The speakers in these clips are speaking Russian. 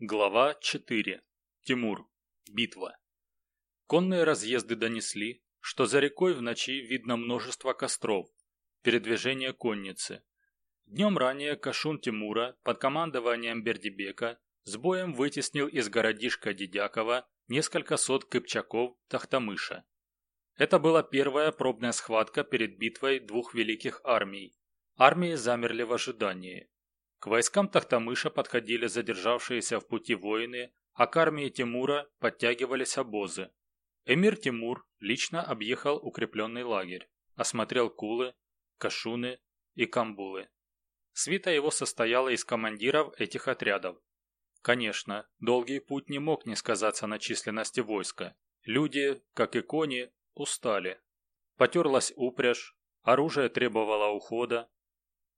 Глава 4. Тимур. Битва. Конные разъезды донесли, что за рекой в ночи видно множество костров, передвижение конницы. Днем ранее Кашун Тимура под командованием Бердибека с боем вытеснил из городишка Дедякова несколько сот кыпчаков Тахтамыша. Это была первая пробная схватка перед битвой двух великих армий. Армии замерли в ожидании. К войскам Тахтамыша подходили задержавшиеся в пути воины, а к армии Тимура подтягивались обозы. Эмир Тимур лично объехал укрепленный лагерь, осмотрел Кулы, Кашуны и Камбулы. Свита его состояла из командиров этих отрядов. Конечно, долгий путь не мог не сказаться на численности войска. Люди, как и кони, устали. Потерлась упряжь, оружие требовало ухода,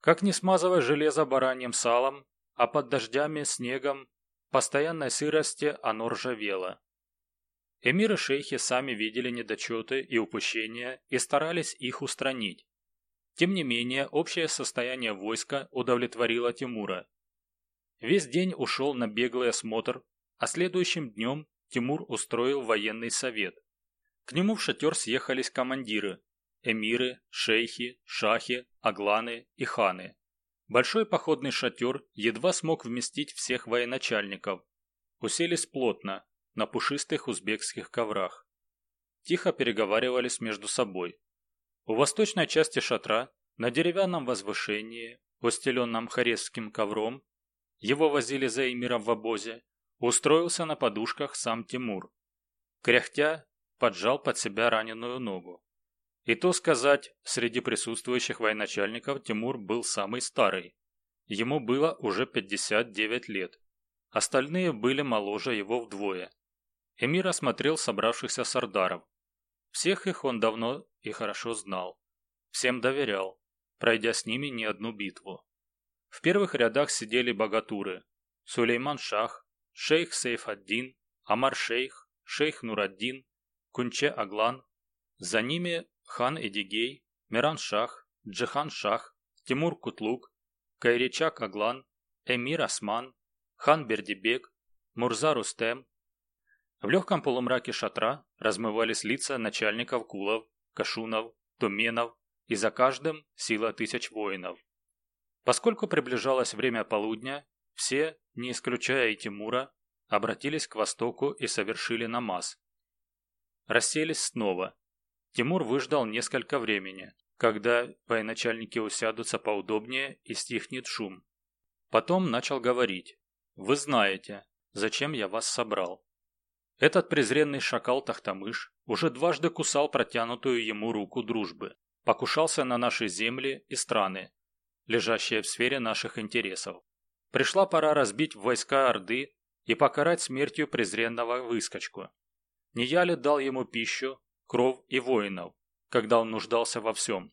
как не смазывая железо бараньим салом, а под дождями, снегом, постоянной сырости оно ржавело. Эмиры шейхи сами видели недочеты и упущения и старались их устранить. Тем не менее, общее состояние войска удовлетворило Тимура. Весь день ушел на беглый осмотр, а следующим днем Тимур устроил военный совет. К нему в шатер съехались командиры, эмиры, шейхи, шахи, агланы и ханы. Большой походный шатер едва смог вместить всех военачальников. Уселись плотно, на пушистых узбекских коврах. Тихо переговаривались между собой. У восточной части шатра, на деревянном возвышении, устеленном хорезским ковром, его возили за эмиром в обозе, устроился на подушках сам Тимур. Кряхтя, поджал под себя раненую ногу. И то сказать, среди присутствующих военачальников Тимур был самый старый. Ему было уже 59 лет. Остальные были моложе его вдвое. Эмир осмотрел собравшихся сардаров. Всех их он давно и хорошо знал. Всем доверял, пройдя с ними не одну битву. В первых рядах сидели богатуры. Сулейман Шах, шейх Сейф-ад-Дин, Амар Шейх, шейх Нураддин, Кунче Аглан. За ними хан Эдигей, Миран Шах, Джихан Шах, Тимур Кутлук, Кайричак Аглан, Эмир Осман, хан Бердибек, Мурза Рустем. В легком полумраке шатра размывались лица начальников кулов, кашунов, туменов, и за каждым сила тысяч воинов. Поскольку приближалось время полудня, все, не исключая и Тимура, обратились к востоку и совершили намаз. Расселись снова, Тимур выждал несколько времени, когда военачальники усядутся поудобнее и стихнет шум. Потом начал говорить. «Вы знаете, зачем я вас собрал». Этот презренный шакал Тахтамыш уже дважды кусал протянутую ему руку дружбы, покушался на наши земли и страны, лежащие в сфере наших интересов. Пришла пора разбить войска Орды и покарать смертью презренного выскочку. Не я ли дал ему пищу, кров и воинов, когда он нуждался во всем.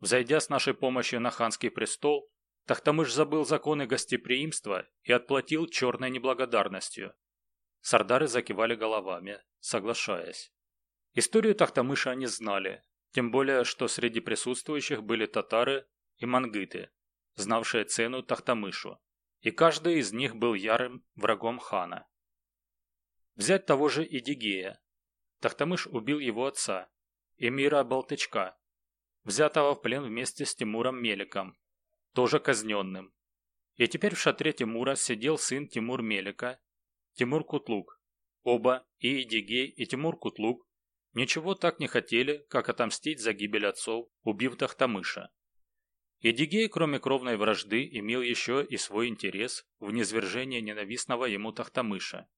Взойдя с нашей помощью на ханский престол, Тахтамыш забыл законы гостеприимства и отплатил черной неблагодарностью. Сардары закивали головами, соглашаясь. Историю Тахтамыша они знали, тем более, что среди присутствующих были татары и мангыты, знавшие цену Тахтамышу, и каждый из них был ярым врагом хана. Взять того же Идигея, Тахтамыш убил его отца, эмира Балтычка, взятого в плен вместе с Тимуром Меликом, тоже казненным. И теперь в шатре Тимура сидел сын Тимур Мелика, Тимур Кутлук. Оба, и Идигей, и Тимур Кутлук, ничего так не хотели, как отомстить за гибель отцов, убив Тахтамыша. Идигей, кроме кровной вражды, имел еще и свой интерес в низвержении ненавистного ему Тахтамыша.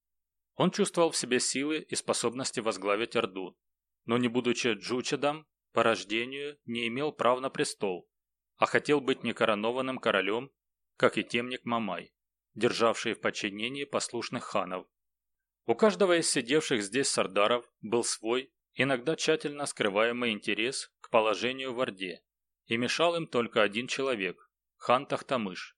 Он чувствовал в себе силы и способности возглавить Орду, но не будучи джучедом, по рождению не имел прав на престол, а хотел быть некоронованным королем, как и темник Мамай, державший в подчинении послушных ханов. У каждого из сидевших здесь сардаров был свой, иногда тщательно скрываемый интерес к положению в Орде, и мешал им только один человек – хан Тахтамыш.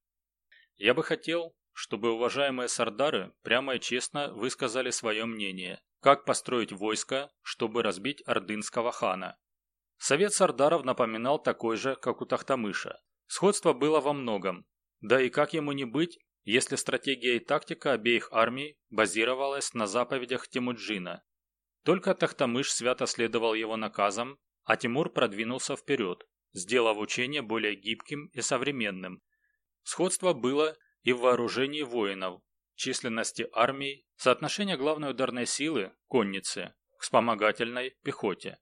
Я бы хотел, чтобы уважаемые сардары прямо и честно высказали свое мнение, как построить войско, чтобы разбить ордынского хана. Совет сардаров напоминал такой же, как у Тахтамыша. Сходство было во многом. Да и как ему не быть если стратегия и тактика обеих армий базировалась на заповедях Тимуджина. Только Тахтамыш свято следовал его наказам, а Тимур продвинулся вперед, сделав учение более гибким и современным. Сходство было и в вооружении воинов, численности армий, соотношение главной ударной силы, конницы, к вспомогательной пехоте.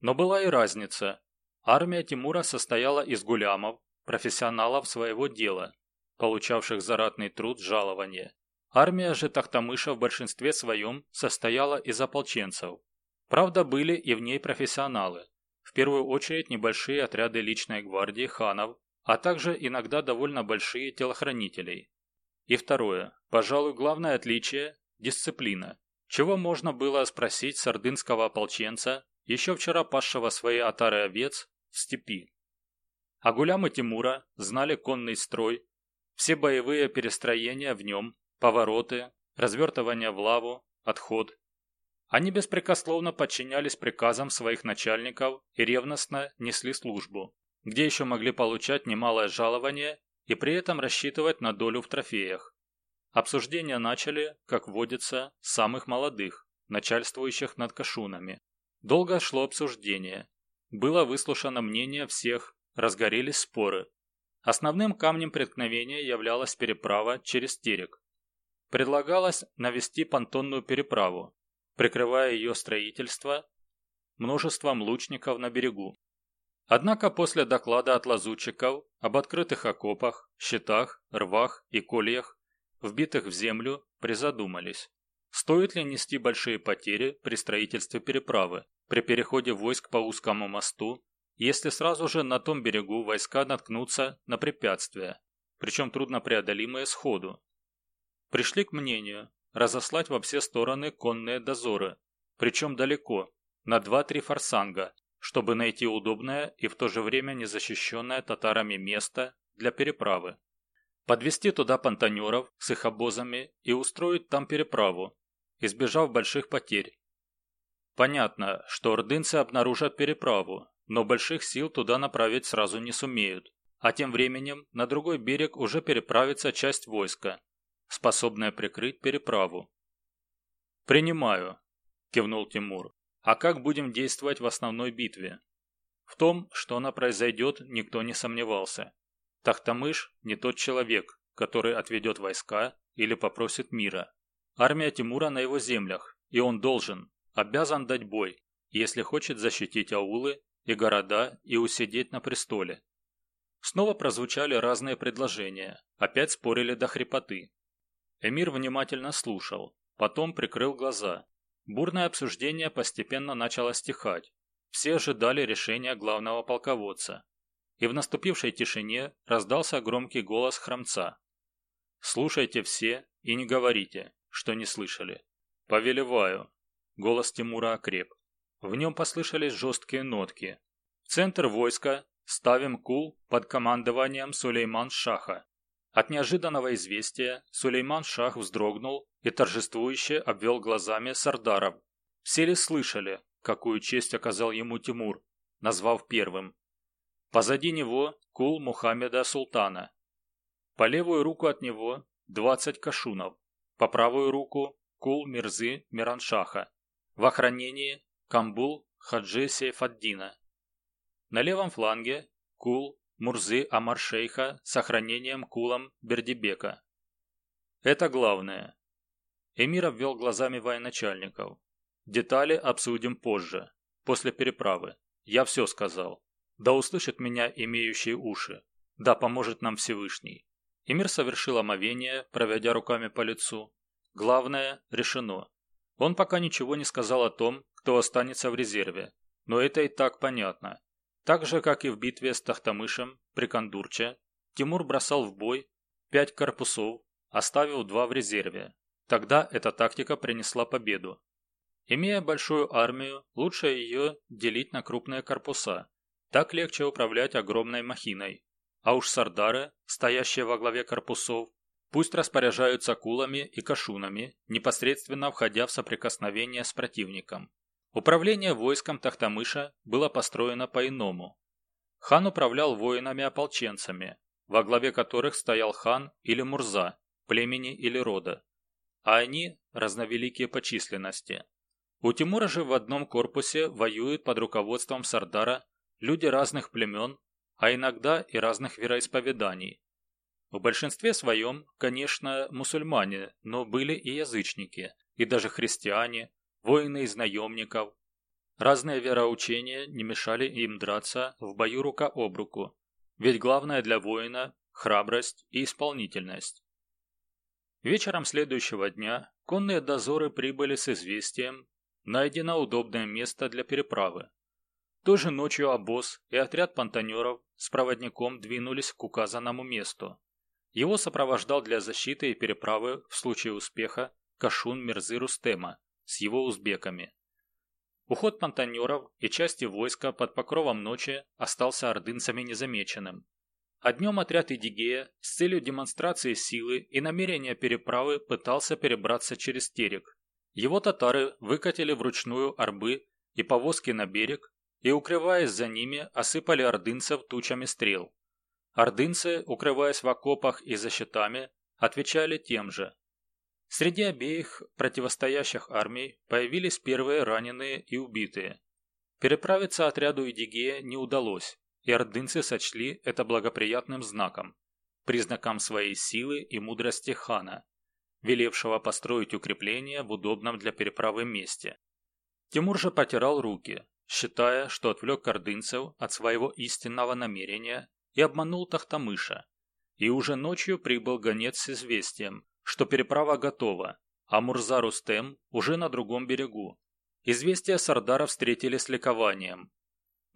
Но была и разница. Армия Тимура состояла из гулямов, профессионалов своего дела, получавших за ратный труд жалование. Армия же Тахтамыша в большинстве своем состояла из ополченцев. Правда, были и в ней профессионалы. В первую очередь небольшие отряды личной гвардии ханов, а также иногда довольно большие телохранителей. И второе, пожалуй, главное отличие – дисциплина. Чего можно было спросить с ордынского ополченца, еще вчера пасшего свои отары овец в степи. А гулямы Тимура знали конный строй, все боевые перестроения в нем, повороты, развертывание в лаву, отход. Они беспрекословно подчинялись приказам своих начальников и ревностно несли службу, где еще могли получать немалое жалование и при этом рассчитывать на долю в трофеях. Обсуждения начали, как водится, с самых молодых, начальствующих над кашунами. Долго шло обсуждение. Было выслушано мнение всех, разгорелись споры. Основным камнем преткновения являлась переправа через Терек. Предлагалось навести понтонную переправу, прикрывая ее строительство множеством лучников на берегу. Однако после доклада от лазутчиков об открытых окопах, щитах, рвах и кольях, вбитых в землю, призадумались. Стоит ли нести большие потери при строительстве переправы, при переходе войск по узкому мосту, если сразу же на том берегу войска наткнутся на препятствия, причем труднопреодолимые сходу? Пришли к мнению разослать во все стороны конные дозоры, причем далеко, на 2-3 форсанга, чтобы найти удобное и в то же время незащищенное татарами место для переправы. Подвести туда понтонеров с их обозами и устроить там переправу, избежав больших потерь. Понятно, что ордынцы обнаружат переправу, но больших сил туда направить сразу не сумеют, а тем временем на другой берег уже переправится часть войска, способная прикрыть переправу. «Принимаю», – кивнул Тимур. «А как будем действовать в основной битве?» В том, что она произойдет, никто не сомневался. Тахтамыш не тот человек, который отведет войска или попросит мира. Армия Тимура на его землях, и он должен, обязан дать бой, если хочет защитить аулы и города и усидеть на престоле. Снова прозвучали разные предложения, опять спорили до хрипоты. Эмир внимательно слушал, потом прикрыл глаза. Бурное обсуждение постепенно начало стихать. Все ожидали решения главного полководца. И в наступившей тишине раздался громкий голос храмца. «Слушайте все и не говорите, что не слышали. Повелеваю». Голос Тимура окреп. В нем послышались жесткие нотки. В центр войска ставим кул под командованием Сулейман Шаха. От неожиданного известия Сулейман Шах вздрогнул и торжествующе обвел глазами Сардаров. Все ли слышали, какую честь оказал ему Тимур, назвав первым? Позади него кул Мухаммеда Султана. По левую руку от него 20 кашунов, по правую руку кул Мирзы Мираншаха. В охранении Камбул Хаджи Сейфаддина. На левом фланге кул Мурзы Амар-Шейха с охранением кулом Бердибека. Это главное. Эмир обвел глазами военачальников. Детали обсудим позже, после переправы. Я все сказал. Да услышит меня имеющие уши. Да поможет нам Всевышний. Эмир совершил омовение, проведя руками по лицу. Главное решено. Он пока ничего не сказал о том, кто останется в резерве. Но это и так понятно. Так же, как и в битве с Тахтамышем при Кондурче, Тимур бросал в бой пять корпусов, оставив два в резерве. Тогда эта тактика принесла победу. Имея большую армию, лучше ее делить на крупные корпуса. Так легче управлять огромной махиной. А уж сардары, стоящие во главе корпусов, пусть распоряжаются кулами и кашунами, непосредственно входя в соприкосновение с противником. Управление войском Тахтамыша было построено по-иному. Хан управлял воинами-ополченцами, во главе которых стоял хан или мурза, племени или рода, а они разновеликие по численности. У Тимура же в одном корпусе воюют под руководством Сардара люди разных племен, а иногда и разных вероисповеданий. В большинстве своем, конечно, мусульмане, но были и язычники, и даже христиане, воины из наемников. Разные вероучения не мешали им драться в бою рука об руку, ведь главное для воина – храбрость и исполнительность. Вечером следующего дня конные дозоры прибыли с известием, найдено удобное место для переправы. Той же ночью обоз и отряд понтонеров с проводником двинулись к указанному месту. Его сопровождал для защиты и переправы в случае успеха Кашун Мирзы Рустема с его узбеками. Уход понтонеров и части войска под покровом ночи остался ордынцами незамеченным. А днем отряд Идигея с целью демонстрации силы и намерения переправы пытался перебраться через Терек. Его татары выкатили вручную арбы и повозки на берег и, укрываясь за ними, осыпали ордынцев тучами стрел. Ордынцы, укрываясь в окопах и за щитами, отвечали тем же. Среди обеих противостоящих армий появились первые раненые и убитые. Переправиться отряду Идигея не удалось, и ордынцы сочли это благоприятным знаком, признаком своей силы и мудрости хана, велевшего построить укрепление в удобном для переправы месте. Тимур же потирал руки, считая, что отвлек ордынцев от своего истинного намерения и обманул Тахтамыша. И уже ночью прибыл гонец с известием, что переправа готова, а Мурза Рустем уже на другом берегу. Известия Сардара встретили с ликованием,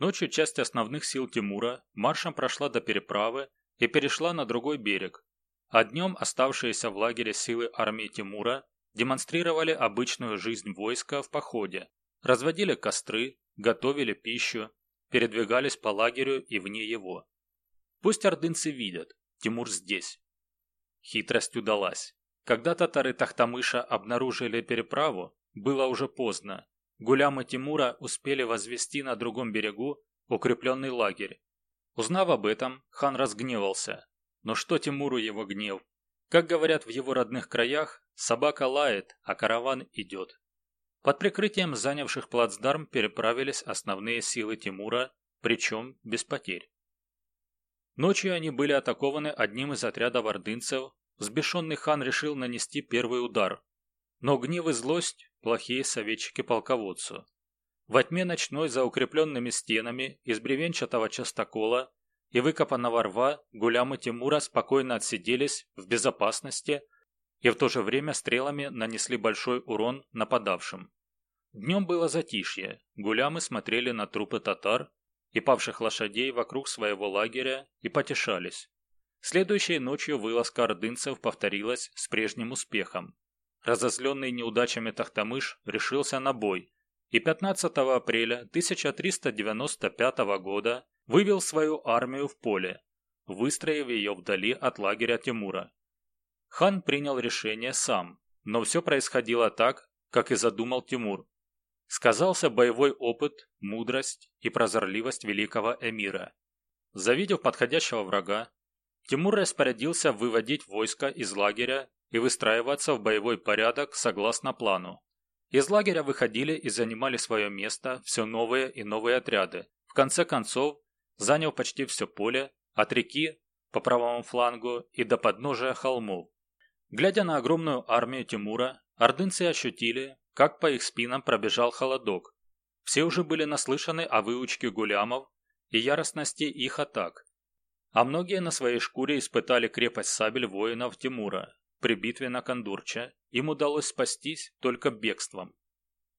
Ночью часть основных сил Тимура маршем прошла до переправы и перешла на другой берег, а днем оставшиеся в лагере силы армии Тимура демонстрировали обычную жизнь войска в походе, разводили костры, готовили пищу, передвигались по лагерю и вне его. Пусть ордынцы видят, Тимур здесь. Хитрость удалась. Когда татары Тахтамыша обнаружили переправу, было уже поздно, Гулямы Тимура успели возвести на другом берегу укрепленный лагерь. Узнав об этом, хан разгневался. Но что Тимуру его гнев? Как говорят в его родных краях, собака лает, а караван идет. Под прикрытием занявших плацдарм переправились основные силы Тимура, причем без потерь. Ночью они были атакованы одним из отрядов ордынцев, взбешенный хан решил нанести первый удар. Но гнев и злость плохие советчики полководцу. Во тьме ночной за укрепленными стенами из бревенчатого частокола и выкопанного рва гулямы Тимура спокойно отсиделись в безопасности и в то же время стрелами нанесли большой урон нападавшим. Днем было затишье, гулямы смотрели на трупы татар и павших лошадей вокруг своего лагеря и потешались. Следующей ночью вылазка ордынцев повторилась с прежним успехом. Разозленный неудачами Тахтамыш решился на бой и 15 апреля 1395 года вывел свою армию в поле, выстроив ее вдали от лагеря Тимура. Хан принял решение сам, но все происходило так, как и задумал Тимур. Сказался боевой опыт, мудрость и прозорливость великого эмира. Завидев подходящего врага, Тимур распорядился выводить войско из лагеря и выстраиваться в боевой порядок согласно плану. Из лагеря выходили и занимали свое место все новые и новые отряды. В конце концов, занял почти все поле, от реки по правому флангу и до подножия холмов. Глядя на огромную армию Тимура, ордынцы ощутили, как по их спинам пробежал холодок. Все уже были наслышаны о выучке гулямов и яростности их атак. А многие на своей шкуре испытали крепость сабель воинов Тимура, при битве на Кондурча им удалось спастись только бегством.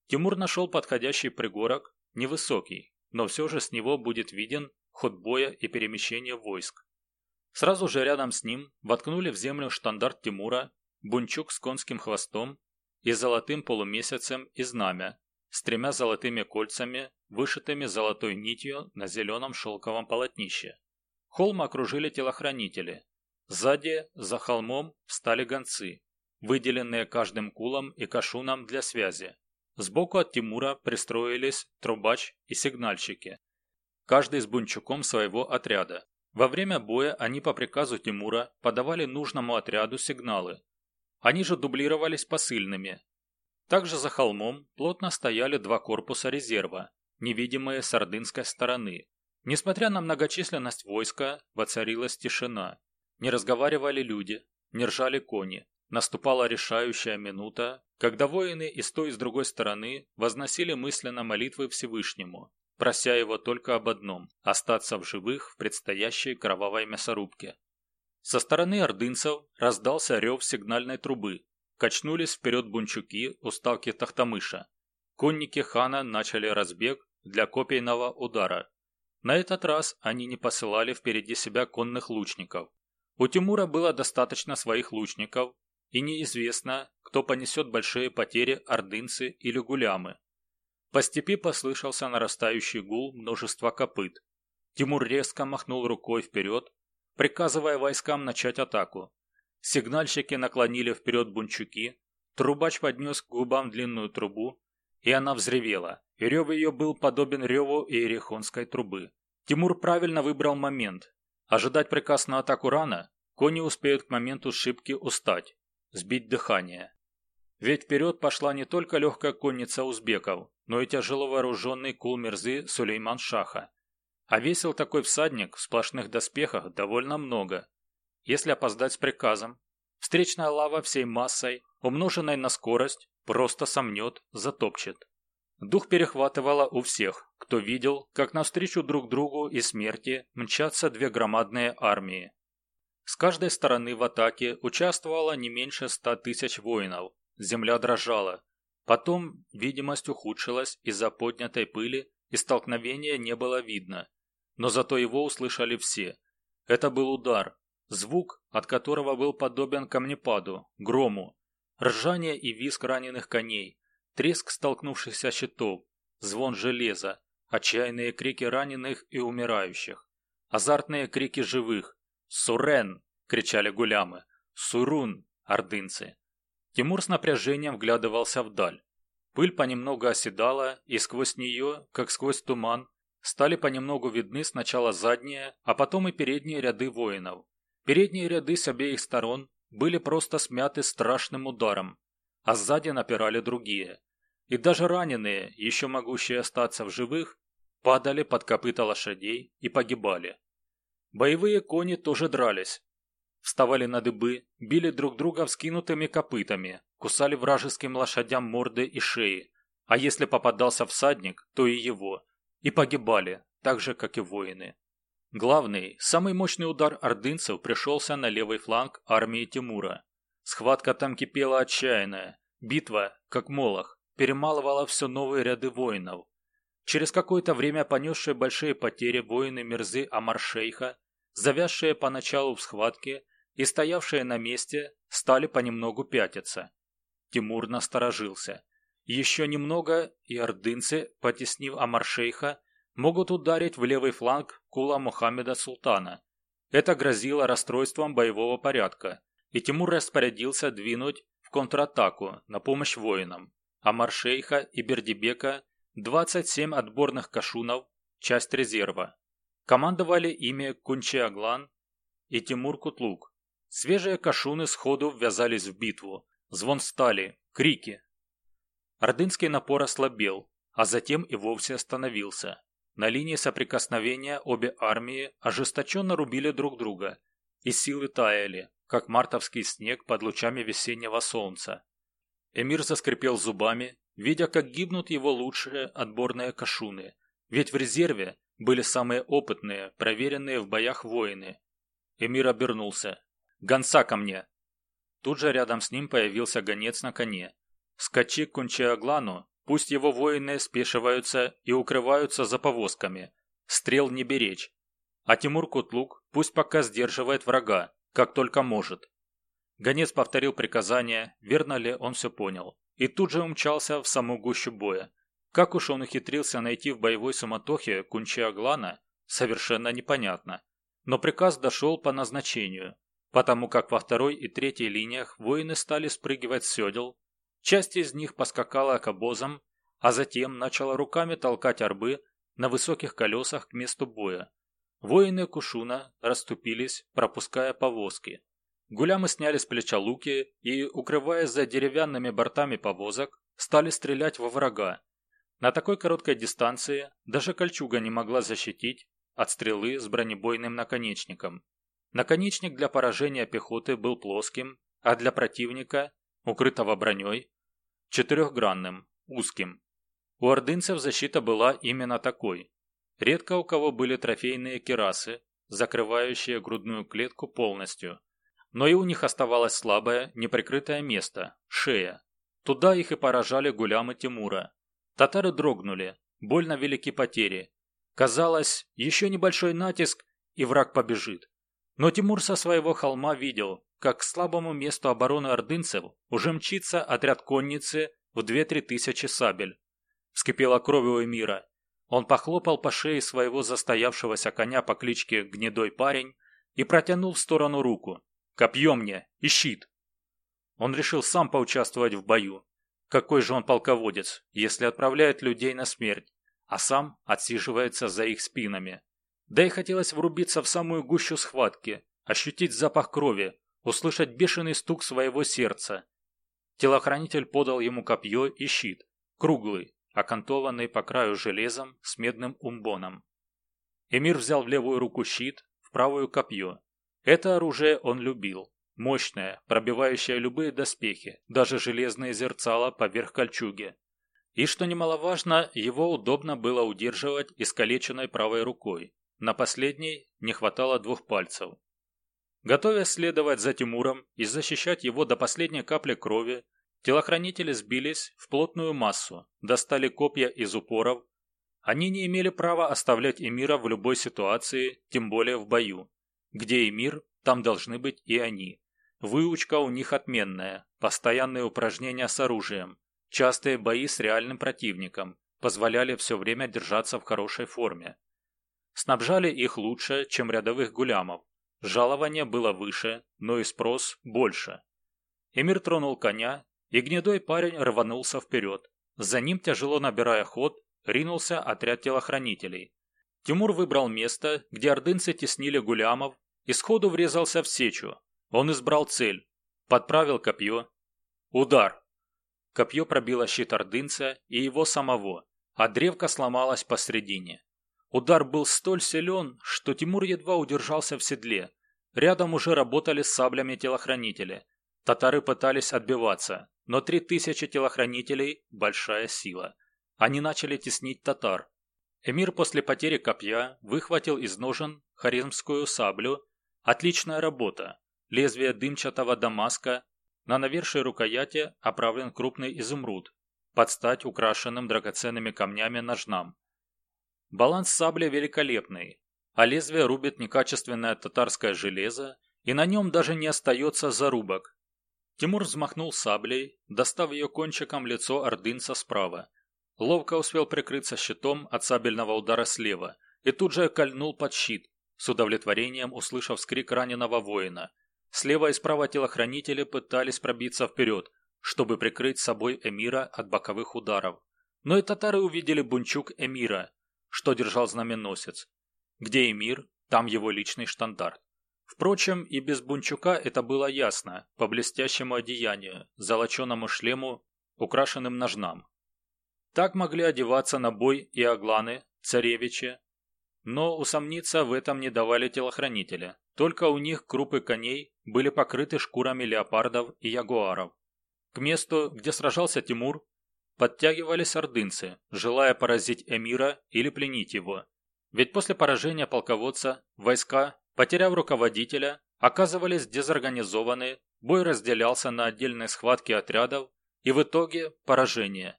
Тимур нашел подходящий пригорок, невысокий, но все же с него будет виден ход боя и перемещение войск. Сразу же рядом с ним воткнули в землю штандарт Тимура, бунчук с конским хвостом и золотым полумесяцем и знамя с тремя золотыми кольцами, вышитыми золотой нитью на зеленом шелковом полотнище. Холм окружили телохранители, Сзади, за холмом, встали гонцы, выделенные каждым кулом и кашуном для связи. Сбоку от Тимура пристроились трубач и сигнальщики, каждый с бунчуком своего отряда. Во время боя они по приказу Тимура подавали нужному отряду сигналы. Они же дублировались посыльными. Также за холмом плотно стояли два корпуса резерва, невидимые с ордынской стороны. Несмотря на многочисленность войска, воцарилась тишина. Не разговаривали люди, не ржали кони. Наступала решающая минута, когда воины и с той и с другой стороны возносили мысленно молитвы Всевышнему, прося его только об одном – остаться в живых в предстоящей кровавой мясорубке. Со стороны ордынцев раздался рев сигнальной трубы. Качнулись вперед бунчуки у сталки Тахтамыша. Конники хана начали разбег для копейного удара. На этот раз они не посылали впереди себя конных лучников. У Тимура было достаточно своих лучников, и неизвестно, кто понесет большие потери ордынцы или гулямы. По степи послышался нарастающий гул множества копыт. Тимур резко махнул рукой вперед, приказывая войскам начать атаку. Сигнальщики наклонили вперед бунчуки, трубач поднес к губам длинную трубу, и она взревела, и рев ее был подобен реву иерихонской трубы. Тимур правильно выбрал момент. Ожидать приказ на атаку рано, кони успеют к моменту сшибки устать, сбить дыхание. Ведь вперед пошла не только легкая конница узбеков, но и тяжело вооруженный кул-мерзы Сулейман Шаха. А весил такой всадник в сплошных доспехах довольно много. Если опоздать с приказом, встречная лава всей массой, умноженной на скорость, просто сомнет, затопчет. Дух перехватывало у всех, кто видел, как навстречу друг другу и смерти мчатся две громадные армии. С каждой стороны в атаке участвовало не меньше ста тысяч воинов, Земля дрожала. Потом видимость ухудшилась из-за поднятой пыли, и столкновения не было видно. Но зато его услышали все. Это был удар. Звук, от которого был подобен камнепаду, грому. Ржание и визг раненых коней. Треск столкнувшихся щитов. Звон железа. Отчаянные крики раненых и умирающих. Азартные крики живых. «Сурен!» – кричали гулямы. «Сурун!» – ордынцы. Тимур с напряжением вглядывался вдаль. Пыль понемногу оседала, и сквозь нее, как сквозь туман, стали понемногу видны сначала задние, а потом и передние ряды воинов. Передние ряды с обеих сторон были просто смяты страшным ударом, а сзади напирали другие. И даже раненые, еще могущие остаться в живых, падали под копыта лошадей и погибали. Боевые кони тоже дрались, вставали на дыбы, били друг друга вскинутыми копытами, кусали вражеским лошадям морды и шеи, а если попадался всадник, то и его, и погибали, так же, как и воины. Главный, самый мощный удар ордынцев пришелся на левый фланг армии Тимура. Схватка там кипела отчаянная, битва, как молох, перемалывала все новые ряды воинов. Через какое-то время понесшие большие потери воины Мирзы Амаршейха, завязшие поначалу в схватке, и стоявшие на месте стали понемногу пятиться. Тимур насторожился. Еще немного, и ордынцы, потеснив Амаршейха, могут ударить в левый фланг кула Мухаммеда Султана. Это грозило расстройством боевого порядка, и Тимур распорядился двинуть в контратаку на помощь воинам. Амаршейха и Бердибека 27 отборных кашунов, часть резерва. Командовали ими Кунчиаглан и Тимур Кутлук. Свежие кашуны сходу ввязались в битву. Звон стали, крики. Ордынский напор ослабел, а затем и вовсе остановился. На линии соприкосновения обе армии ожесточенно рубили друг друга, и силы таяли, как мартовский снег под лучами весеннего солнца. Эмир заскрипел зубами, видя, как гибнут его лучшие отборные кашуны, ведь в резерве были самые опытные, проверенные в боях воины. Эмир обернулся. Гонца ко мне!» Тут же рядом с ним появился гонец на коне. «Скачи к Кунчиаглану, пусть его воины спешиваются и укрываются за повозками. Стрел не беречь. А Тимур Кутлук пусть пока сдерживает врага, как только может». Гонец повторил приказание, верно ли он все понял, и тут же умчался в саму гущу боя. Как уж он ухитрился найти в боевой суматохе Кунчиаглана, совершенно непонятно. Но приказ дошел по назначению, потому как во второй и третьей линиях воины стали спрыгивать с седел, часть из них поскакала к обозам, а затем начала руками толкать арбы на высоких колесах к месту боя. Воины Кушуна расступились, пропуская повозки. Гулямы сняли с плеча луки и, укрываясь за деревянными бортами повозок, стали стрелять во врага. На такой короткой дистанции даже кольчуга не могла защитить от стрелы с бронебойным наконечником. Наконечник для поражения пехоты был плоским, а для противника, укрытого броней, четырехгранным, узким. У ордынцев защита была именно такой. Редко у кого были трофейные керасы, закрывающие грудную клетку полностью. Но и у них оставалось слабое, неприкрытое место – шея. Туда их и поражали гулямы Тимура. Татары дрогнули, больно велики потери. Казалось, еще небольшой натиск, и враг побежит. Но Тимур со своего холма видел, как к слабому месту обороны ордынцев уже мчится отряд конницы в две-три тысячи сабель. Вскипела кровь у эмира. Он похлопал по шее своего застоявшегося коня по кличке Гнедой парень и протянул в сторону руку. «Копье мне и щит!» Он решил сам поучаствовать в бою. Какой же он полководец, если отправляет людей на смерть, а сам отсиживается за их спинами. Да и хотелось врубиться в самую гущу схватки, ощутить запах крови, услышать бешеный стук своего сердца. Телохранитель подал ему копье и щит, круглый, окантованный по краю железом с медным умбоном. Эмир взял в левую руку щит, в правую копье. Это оружие он любил. Мощное, пробивающее любые доспехи, даже железные зерцала поверх кольчуги. И, что немаловажно, его удобно было удерживать искалеченной правой рукой. На последней не хватало двух пальцев. Готовясь следовать за Тимуром и защищать его до последней капли крови, телохранители сбились в плотную массу, достали копья из упоров. Они не имели права оставлять Эмира в любой ситуации, тем более в бою. Где Эмир, там должны быть и они. Выучка у них отменная, постоянные упражнения с оружием, частые бои с реальным противником позволяли все время держаться в хорошей форме. Снабжали их лучше, чем рядовых гулямов. Жалование было выше, но и спрос больше. Эмир тронул коня, и гнедой парень рванулся вперед. За ним, тяжело набирая ход, ринулся отряд телохранителей. Тимур выбрал место, где ордынцы теснили гулямов, и сходу врезался в сечу. Он избрал цель, подправил копье. Удар! Копье пробило щит ордынца и его самого, а древко сломалось посредине. Удар был столь силен, что Тимур едва удержался в седле. Рядом уже работали с саблями телохранители. Татары пытались отбиваться, но три тысячи телохранителей – большая сила. Они начали теснить татар. Эмир после потери копья выхватил из ножен харизмскую саблю. Отличная работа. Лезвие дымчатого дамаска. На навершие рукояти оправлен крупный изумруд, под стать украшенным драгоценными камнями ножнам. Баланс сабли великолепный, а лезвие рубит некачественное татарское железо, и на нем даже не остается зарубок. Тимур взмахнул саблей, достав ее кончиком лицо ордынца справа. Ловко успел прикрыться щитом от сабельного удара слева и тут же кольнул под щит, с удовлетворением услышав скрик раненого воина. Слева и справа телохранители пытались пробиться вперед, чтобы прикрыть собой эмира от боковых ударов. Но и татары увидели бунчук эмира, что держал знаменосец. Где Эмир, там его личный штандарт. Впрочем, и без Бунчука это было ясно, по блестящему одеянию, золоченому шлему, украшенным ножнам. Так могли одеваться на бой и огланы, царевичи. Но усомниться в этом не давали телохранители. Только у них крупы коней были покрыты шкурами леопардов и ягуаров. К месту, где сражался Тимур, подтягивались ордынцы, желая поразить эмира или пленить его. Ведь после поражения полководца войска, потеряв руководителя, оказывались дезорганизованы, бой разделялся на отдельные схватки отрядов и в итоге поражение.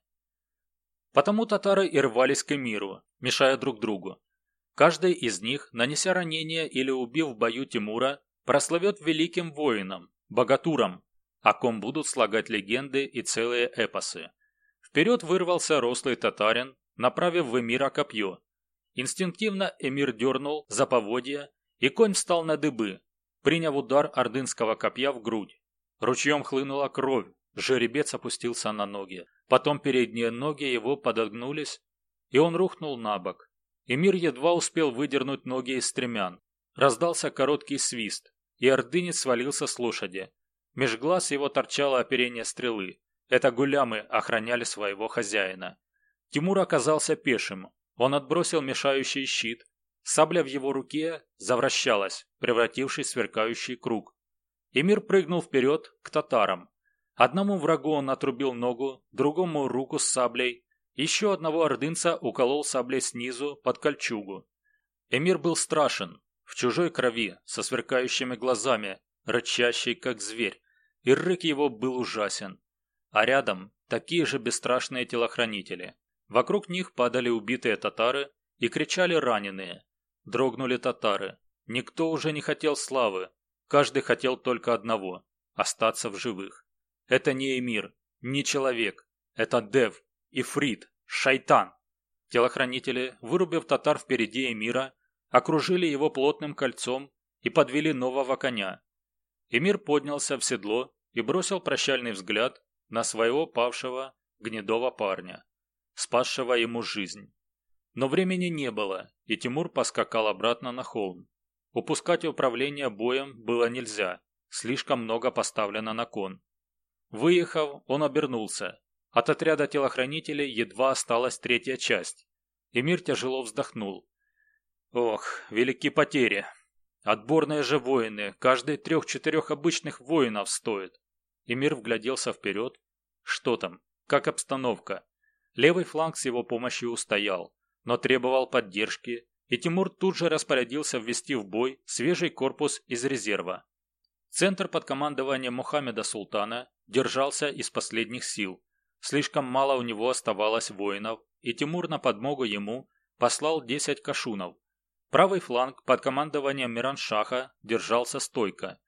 Потому татары и рвались к эмиру, мешая друг другу. Каждый из них, нанеся ранение или убив в бою Тимура, прославет великим воином, богатуром, о ком будут слагать легенды и целые эпосы. Вперед вырвался рослый татарин, направив в эмира копье. Инстинктивно эмир дернул за поводья, и конь встал на дыбы, приняв удар ордынского копья в грудь. Ручьем хлынула кровь, жеребец опустился на ноги. Потом передние ноги его подогнулись, и он рухнул на бок. Эмир едва успел выдернуть ноги из стремян. Раздался короткий свист, и ордынец свалился с лошади. Меж глаз его торчало оперение стрелы. Это гулямы охраняли своего хозяина. Тимур оказался пешим. Он отбросил мешающий щит. Сабля в его руке завращалась, превратившись в сверкающий круг. Эмир прыгнул вперед к татарам. Одному врагу он отрубил ногу, другому руку с саблей. Еще одного ордынца уколол саблей снизу под кольчугу. Эмир был страшен, в чужой крови, со сверкающими глазами, рычащий как зверь, и рык его был ужасен. А рядом такие же бесстрашные телохранители. Вокруг них падали убитые татары и кричали раненые. Дрогнули татары. Никто уже не хотел славы, каждый хотел только одного – остаться в живых. Это не эмир, не человек, это дев, ифрит, шайтан. Телохранители, вырубив татар впереди эмира, окружили его плотным кольцом и подвели нового коня. Эмир поднялся в седло и бросил прощальный взгляд на своего павшего гнедого парня спасшего ему жизнь. Но времени не было, и Тимур поскакал обратно на холм. Упускать управление боем было нельзя, слишком много поставлено на кон. Выехав, он обернулся. От отряда телохранителей едва осталась третья часть. Эмир тяжело вздохнул. Ох, велики потери. Отборные же воины, каждый трех-четырех обычных воинов стоит. Эмир вгляделся вперед. Что там? Как обстановка? Левый фланг с его помощью устоял, но требовал поддержки, и Тимур тут же распорядился ввести в бой свежий корпус из резерва. Центр под командованием Мухаммеда Султана держался из последних сил. Слишком мало у него оставалось воинов, и Тимур на подмогу ему послал 10 кашунов. Правый фланг под командованием Мираншаха держался стойко,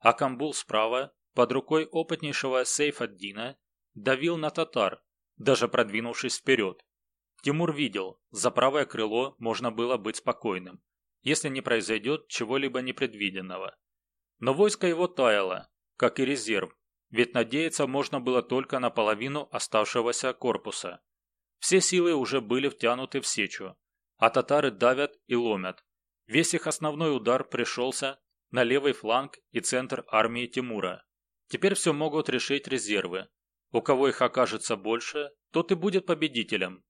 а Камбул справа, под рукой опытнейшего Сейф-ад-Дина, давил на татар, даже продвинувшись вперед. Тимур видел, за правое крыло можно было быть спокойным, если не произойдет чего-либо непредвиденного. Но войско его таяло, как и резерв, ведь надеяться можно было только на половину оставшегося корпуса. Все силы уже были втянуты в сечу, а татары давят и ломят. Весь их основной удар пришелся на левый фланг и центр армии Тимура. Теперь все могут решить резервы, у кого их окажется больше, тот и будет победителем.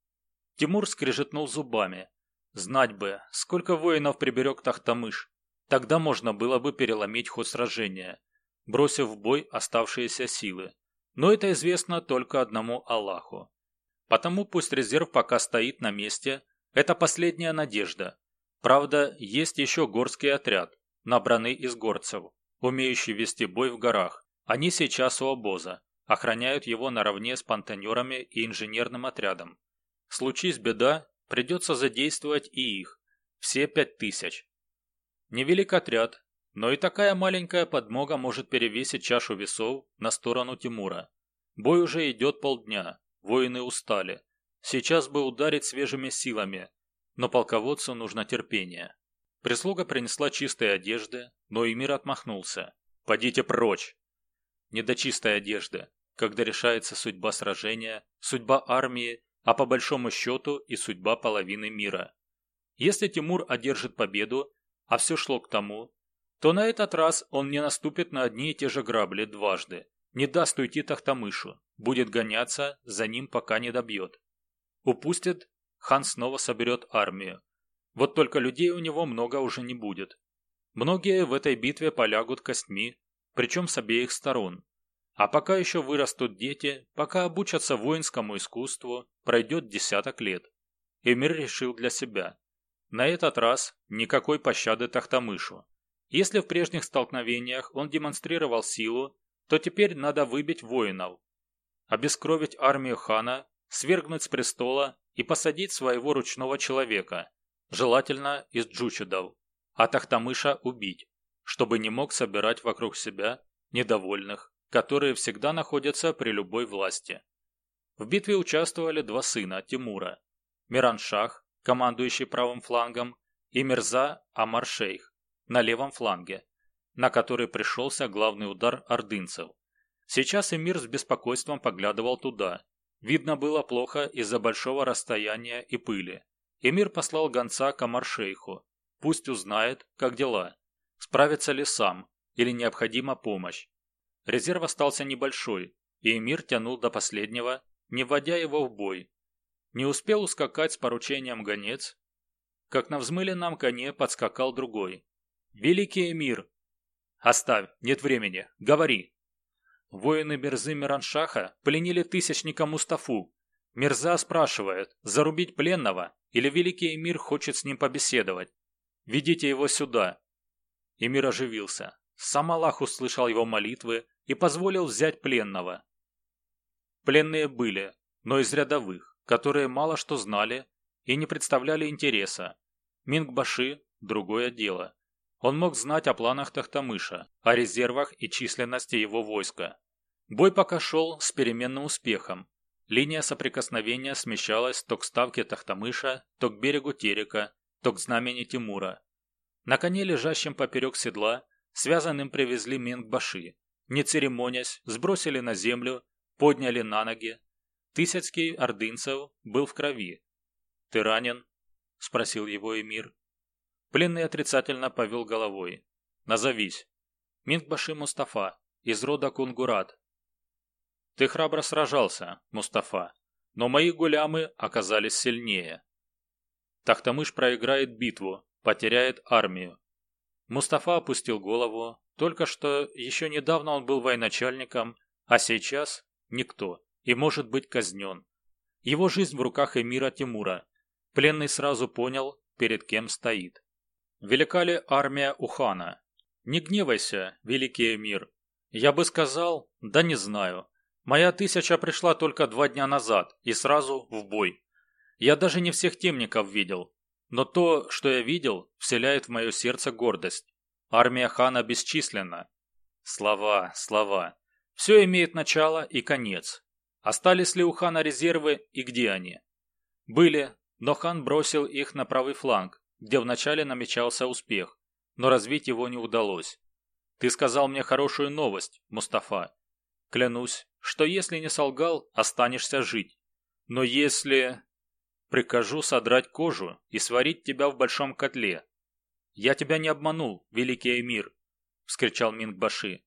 Тимур скрежетнул зубами. Знать бы, сколько воинов приберег Тахтамыш. Тогда можно было бы переломить ход сражения, бросив в бой оставшиеся силы. Но это известно только одному Аллаху. Потому пусть резерв пока стоит на месте, это последняя надежда. Правда, есть еще горский отряд, набранный из горцев, умеющий вести бой в горах. Они сейчас у обоза, охраняют его наравне с пантанерами и инженерным отрядом. Случись беда, придется задействовать и их, все пять тысяч. Невелик отряд, но и такая маленькая подмога может перевесить чашу весов на сторону Тимура. Бой уже идет полдня, воины устали. Сейчас бы ударить свежими силами, но полководцу нужно терпение. Прислуга принесла чистые одежды, но Эмир отмахнулся. «Подите прочь! Не до чистой одежды, когда решается судьба сражения, судьба армии, а по большому счету и судьба половины мира. Если Тимур одержит победу, а все шло к тому, то на этот раз он не наступит на одни и те же грабли дважды, не даст уйти Тахтамышу, будет гоняться за ним, пока не добьет. Упустит, хан снова соберет армию. Вот только людей у него много уже не будет. Многие в этой битве полягут костьми, причем с обеих сторон. А пока еще вырастут дети, пока обучатся воинскому искусству, пройдет десяток лет. Эмир решил для себя. На этот раз никакой пощады Тахтамышу. Если в прежних столкновениях он демонстрировал силу, то теперь надо выбить воинов. Обескровить армию хана, свергнуть с престола и посадить своего ручного человека, желательно из джучудов, а Тахтамыша убить чтобы не мог собирать вокруг себя недовольных, которые всегда находятся при любой власти. В битве участвовали два сына Тимура – Мираншах, командующий правым флангом, и Мирза Амар-Шейх на левом фланге, на который пришелся главный удар ордынцев. Сейчас Эмир с беспокойством поглядывал туда. Видно было плохо из-за большого расстояния и пыли. Эмир послал гонца к Амаршейху. Пусть узнает, как дела. Справится ли сам, или необходима помощь. Резерв остался небольшой, и Эмир тянул до последнего, не вводя его в бой. Не успел ускакать с поручением гонец, как на взмыленном коне подскакал другой. «Великий Эмир!» «Оставь, нет времени, говори!» Воины Мерзы Мираншаха пленили тысячника Мустафу. Мирза спрашивает, зарубить пленного или Великий Эмир хочет с ним побеседовать. «Ведите его сюда!» Эмир оживился. Сам Аллах услышал его молитвы и позволил взять пленного. Пленные были, но из рядовых, которые мало что знали и не представляли интереса. Мингбаши – другое дело. Он мог знать о планах Тахтамыша, о резервах и численности его войска. Бой пока шел с переменным успехом. Линия соприкосновения смещалась то к ставке Тахтамыша, то к берегу Терека, то к знамени Тимура. На коне, лежащем поперек седла, связанным привезли Мингбаши. Не церемонясь, сбросили на землю, подняли на ноги. Тысяцкий ордынцев был в крови. «Ты ранен?» – спросил его эмир. Пленный отрицательно повел головой. «Назовись». «Мингбаши Мустафа, из рода Кунгурат». «Ты храбро сражался, Мустафа, но мои гулямы оказались сильнее». Тахтамыш проиграет битву, потеряет армию. Мустафа опустил голову. Только что еще недавно он был военачальником, а сейчас никто и может быть казнен. Его жизнь в руках эмира Тимура. Пленный сразу понял, перед кем стоит. Велика ли армия у хана? Не гневайся, великий эмир. Я бы сказал, да не знаю. Моя тысяча пришла только два дня назад и сразу в бой. Я даже не всех темников видел, но то, что я видел, вселяет в мое сердце гордость. Армия хана бесчисленна. Слова, слова. Все имеет начало и конец. Остались ли у хана резервы и где они? Были, но хан бросил их на правый фланг, где вначале намечался успех, но развить его не удалось. Ты сказал мне хорошую новость, Мустафа. Клянусь, что если не солгал, останешься жить. Но если... Прикажу содрать кожу и сварить тебя в большом котле. Я тебя не обманул, великий эмир, — вскричал Мингбаши.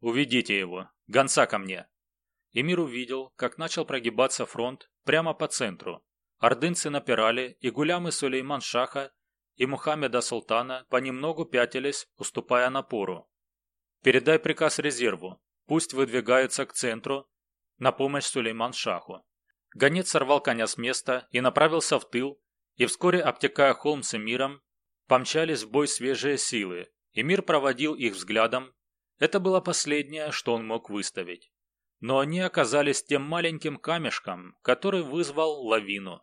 Уведите его, гонца ко мне. Эмир увидел, как начал прогибаться фронт прямо по центру. Ордынцы напирали, и гулямы Сулейман Шаха и Мухаммеда Султана понемногу пятились, уступая напору. Передай приказ резерву, пусть выдвигаются к центру на помощь Сулейман Шаху. Гонец сорвал коня с места и направился в тыл, и вскоре, обтекая холм с Эмиром, помчались в бой свежие силы. Эмир проводил их взглядом. Это было последнее, что он мог выставить. Но они оказались тем маленьким камешком, который вызвал лавину.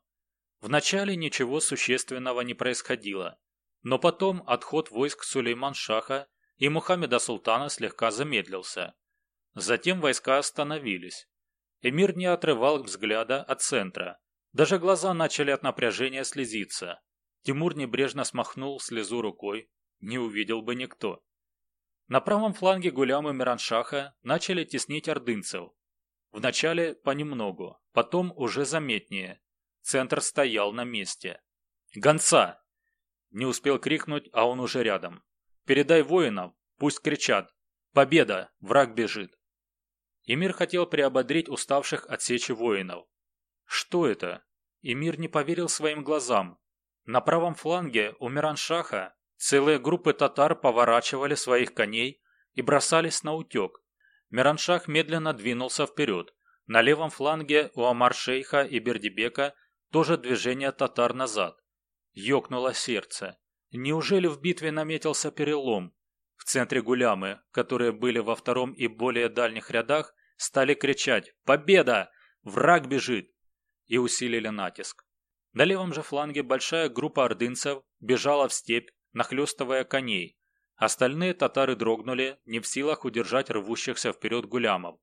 Вначале ничего существенного не происходило, но потом отход войск Сулейман-Шаха и Мухаммеда Султана слегка замедлился. Затем войска остановились. Эмир не отрывал взгляда от центра. Даже глаза начали от напряжения слезиться. Тимур небрежно смахнул слезу рукой. Не увидел бы никто. На правом фланге Гулям и Мираншаха начали теснить ордынцев. Вначале понемногу, потом уже заметнее. Центр стоял на месте. «Гонца!» Не успел крикнуть, а он уже рядом. «Передай воинам, пусть кричат. Победа! Враг бежит!» Эмир хотел приободрить уставших от сечи воинов. Что это? Эмир не поверил своим глазам. На правом фланге у Мираншаха целые группы татар поворачивали своих коней и бросались на утек. Мираншах медленно двинулся вперед. На левом фланге у Амар-шейха и Бердибека тоже движение татар назад. Ёкнуло сердце. Неужели в битве наметился перелом? В центре гулямы, которые были во втором и более дальних рядах, стали кричать «Победа! Враг бежит!» и усилили натиск. На левом же фланге большая группа ордынцев бежала в степь, нахлестывая коней. Остальные татары дрогнули, не в силах удержать рвущихся вперед гулямов.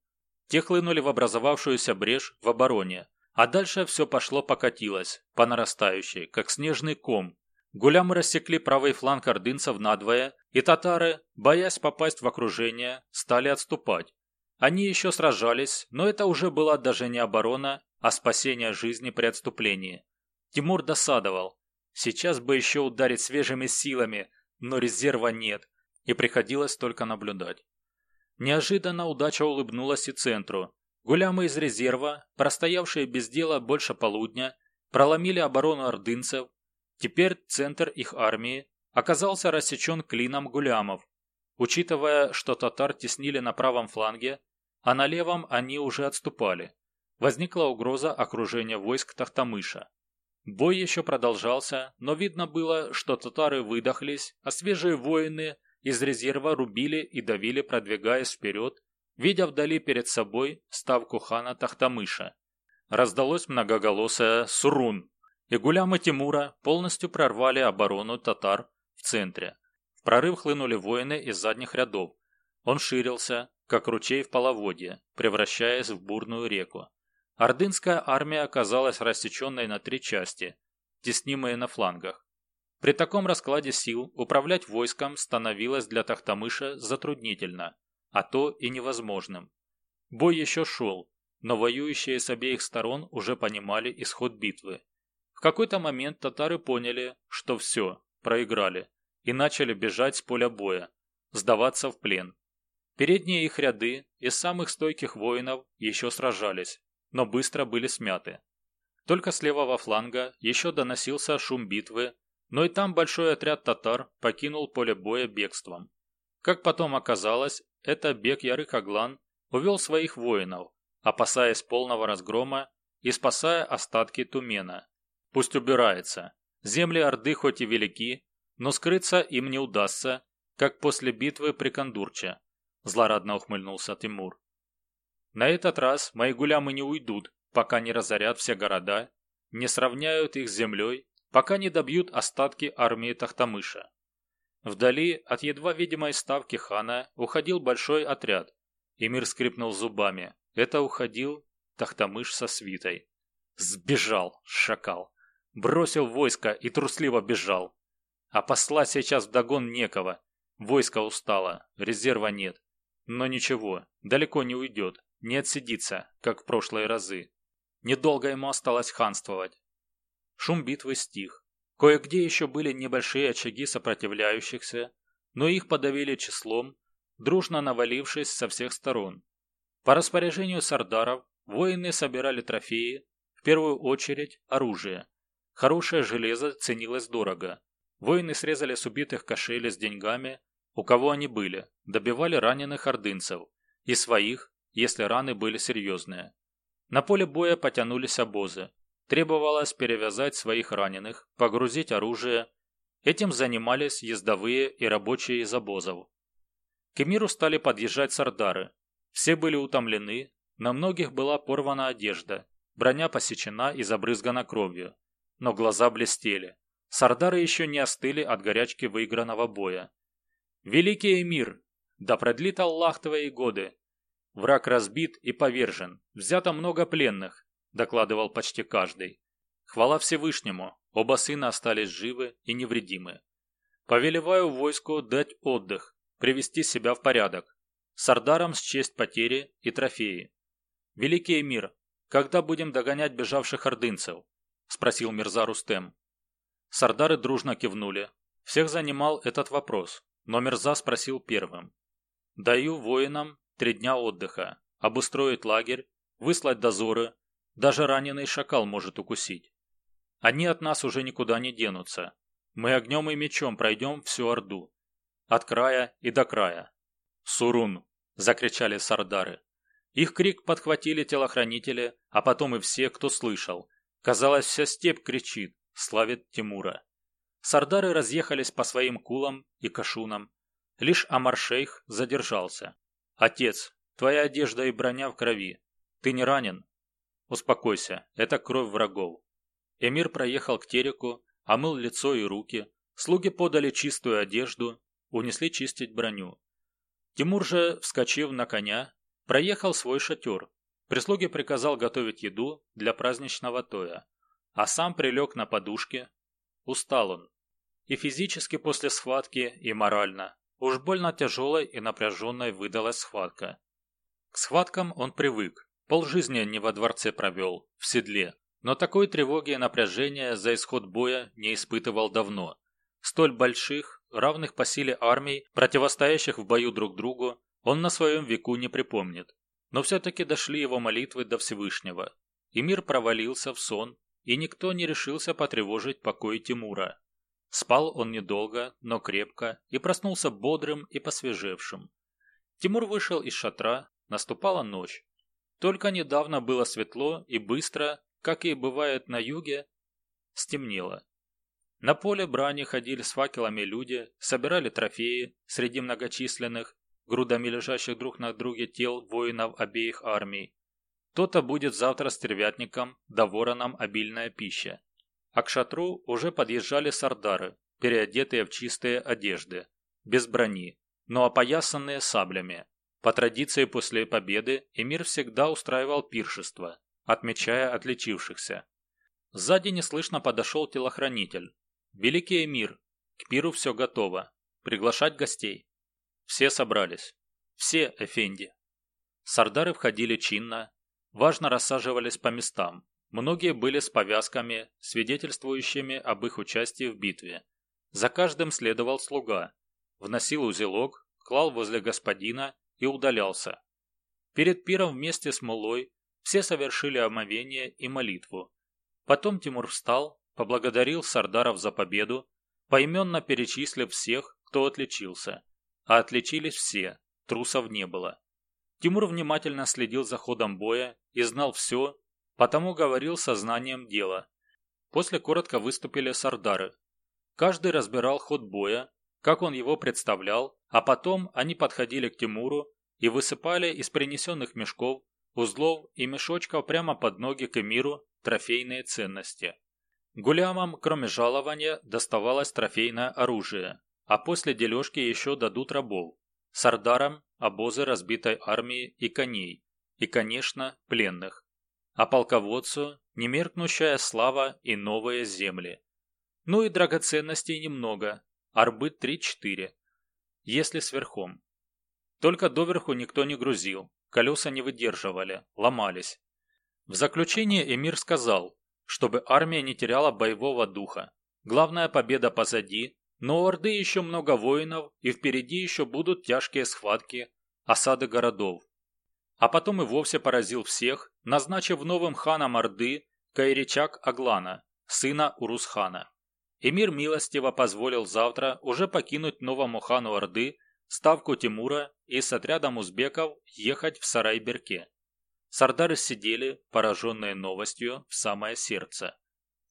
Те хлынули в образовавшуюся брешь в обороне, а дальше все пошло-покатилось, по нарастающей, как снежный ком, Гулямы рассекли правый фланг ордынцев надвое, и татары, боясь попасть в окружение, стали отступать. Они еще сражались, но это уже была даже не оборона, а спасение жизни при отступлении. Тимур досадовал. Сейчас бы еще ударить свежими силами, но резерва нет, и приходилось только наблюдать. Неожиданно удача улыбнулась и центру. Гулямы из резерва, простоявшие без дела больше полудня, проломили оборону ордынцев. Теперь центр их армии оказался рассечен клином гулямов. Учитывая, что татар теснили на правом фланге, а на левом они уже отступали, возникла угроза окружения войск Тахтамыша. Бой еще продолжался, но видно было, что татары выдохлись, а свежие воины из резерва рубили и давили, продвигаясь вперед, видя вдали перед собой ставку хана Тахтамыша. Раздалось многоголосое «Сурун», и гулямы Тимура полностью прорвали оборону татар в центре. В прорыв хлынули воины из задних рядов. Он ширился, как ручей в половодье, превращаясь в бурную реку. Ордынская армия оказалась рассеченной на три части, теснимые на флангах. При таком раскладе сил управлять войском становилось для Тахтамыша затруднительно, а то и невозможным. Бой еще шел, но воюющие с обеих сторон уже понимали исход битвы. Какой-то момент татары поняли, что все, проиграли, и начали бежать с поля боя, сдаваться в плен. Передние их ряды из самых стойких воинов еще сражались, но быстро были смяты. Только с левого фланга еще доносился шум битвы, но и там большой отряд татар покинул поле боя бегством. Как потом оказалось, это бег Ярых Аглан увел своих воинов, опасаясь полного разгрома и спасая остатки Тумена. Пусть убирается. Земли Орды хоть и велики, но скрыться им не удастся, как после битвы при Кондурче. Злорадно ухмыльнулся Тимур. На этот раз мои гулямы не уйдут, пока не разорят все города, не сравняют их с землей, пока не добьют остатки армии Тахтамыша. Вдали от едва видимой ставки хана уходил большой отряд. Эмир скрипнул зубами. Это уходил Тахтамыш со свитой. Сбежал, шакал. Бросил войско и трусливо бежал. А послать сейчас вдогон некого. Войско устало, резерва нет. Но ничего, далеко не уйдет, не отсидится, как в прошлые разы. Недолго ему осталось ханствовать. Шум битвы стих. Кое-где еще были небольшие очаги сопротивляющихся, но их подавили числом, дружно навалившись со всех сторон. По распоряжению сардаров воины собирали трофеи, в первую очередь оружие. Хорошее железо ценилось дорого. Воины срезали с убитых кошели с деньгами, у кого они были, добивали раненых ордынцев и своих, если раны были серьезные. На поле боя потянулись обозы. Требовалось перевязать своих раненых, погрузить оружие. Этим занимались ездовые и рабочие из обозов. К Эмиру стали подъезжать сардары. Все были утомлены, на многих была порвана одежда, броня посечена и забрызгана кровью. Но глаза блестели. Сардары еще не остыли от горячки выигранного боя. «Великий Эмир! Да продлит Аллах твои годы! Враг разбит и повержен, взято много пленных», докладывал почти каждый. Хвала Всевышнему, оба сына остались живы и невредимы. Повелеваю войску дать отдых, привести себя в порядок. Сардарам счесть потери и трофеи. Великий Эмир, когда будем догонять бежавших ордынцев? Спросил Мирза Рустем. Сардары дружно кивнули. Всех занимал этот вопрос. Но Мерза спросил первым. «Даю воинам три дня отдыха, обустроить лагерь, выслать дозоры, даже раненый шакал может укусить. Они от нас уже никуда не денутся. Мы огнем и мечом пройдем всю Орду. От края и до края. «Сурун!» – закричали сардары. Их крик подхватили телохранители, а потом и все, кто слышал. Казалось, вся степь кричит, славит Тимура. Сардары разъехались по своим кулам и кашунам. Лишь Амар-шейх задержался. «Отец, твоя одежда и броня в крови. Ты не ранен?» «Успокойся, это кровь врагов». Эмир проехал к тереку, омыл лицо и руки. Слуги подали чистую одежду, унесли чистить броню. Тимур же, вскочив на коня, проехал свой шатер. Прислуге приказал готовить еду для праздничного тоя, а сам прилег на подушке. Устал он, и физически после схватки, и морально. Уж больно тяжелой и напряженной выдалась схватка. К схваткам он привык. Полжизни не во дворце провел, в седле. но такой тревоги и напряжения за исход боя не испытывал давно. Столь больших, равных по силе армий, противостоящих в бою друг другу, он на своем веку не припомнит. Но все-таки дошли его молитвы до Всевышнего, и мир провалился в сон, и никто не решился потревожить покой Тимура. Спал он недолго, но крепко, и проснулся бодрым и посвежевшим. Тимур вышел из шатра, наступала ночь. Только недавно было светло и быстро, как и бывает на юге, стемнело. На поле брани ходили с факелами люди, собирали трофеи среди многочисленных, грудами лежащих друг на друге тел воинов обеих армий. То-то будет завтра стервятником, да воронам обильная пища. А к шатру уже подъезжали сардары, переодетые в чистые одежды, без брони, но опоясанные саблями. По традиции после победы эмир всегда устраивал пиршество, отмечая отличившихся. Сзади неслышно подошел телохранитель. «Великий эмир, к пиру все готово. Приглашать гостей». Все собрались. Все, Эфенди. Сардары входили чинно, важно рассаживались по местам. Многие были с повязками, свидетельствующими об их участии в битве. За каждым следовал слуга. Вносил узелок, клал возле господина и удалялся. Перед пиром вместе с Мулой все совершили омовение и молитву. Потом Тимур встал, поблагодарил сардаров за победу, поименно перечислив всех, кто отличился. А отличились все, трусов не было. Тимур внимательно следил за ходом боя и знал все, потому говорил со знанием дела. После коротко выступили сардары. Каждый разбирал ход боя, как он его представлял, а потом они подходили к Тимуру и высыпали из принесенных мешков, узлов и мешочков прямо под ноги к эмиру трофейные ценности. Гулямам, кроме жалования, доставалось трофейное оружие, а после дележки еще дадут рабов. Сардарам – обозы разбитой армии и коней. И, конечно, пленных. А полководцу – немеркнущая слава и новые земли. Ну и драгоценностей немного. Арбы 3-4. Если с верхом. Только доверху никто не грузил. Колеса не выдерживали, ломались. В заключение эмир сказал, чтобы армия не теряла боевого духа. Главная победа позади, но у Орды еще много воинов, и впереди еще будут тяжкие схватки, осады городов. А потом и вовсе поразил всех, назначив новым ханом Орды Кайричак Аглана, сына Урусхана. Эмир милостиво позволил завтра уже покинуть новому хану Орды ставку Тимура и с отрядом узбеков ехать в Сарайберке. Сардары сидели, пораженные новостью, в самое сердце.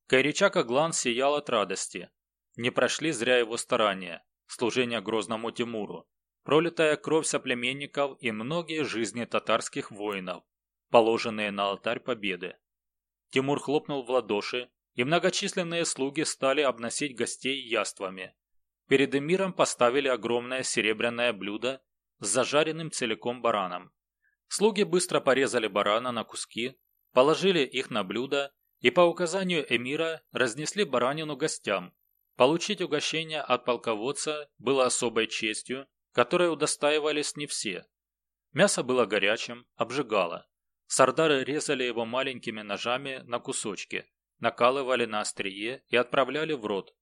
Кайричак Аглан сиял от радости, не прошли зря его старания, служение грозному Тимуру, пролитая кровь соплеменников и многие жизни татарских воинов, положенные на алтарь победы. Тимур хлопнул в ладоши, и многочисленные слуги стали обносить гостей яствами. Перед эмиром поставили огромное серебряное блюдо с зажаренным целиком бараном. Слуги быстро порезали барана на куски, положили их на блюдо и по указанию эмира разнесли баранину гостям, Получить угощение от полководца было особой честью, которой удостаивались не все. Мясо было горячим, обжигало. Сардары резали его маленькими ножами на кусочки, накалывали на острие и отправляли в рот.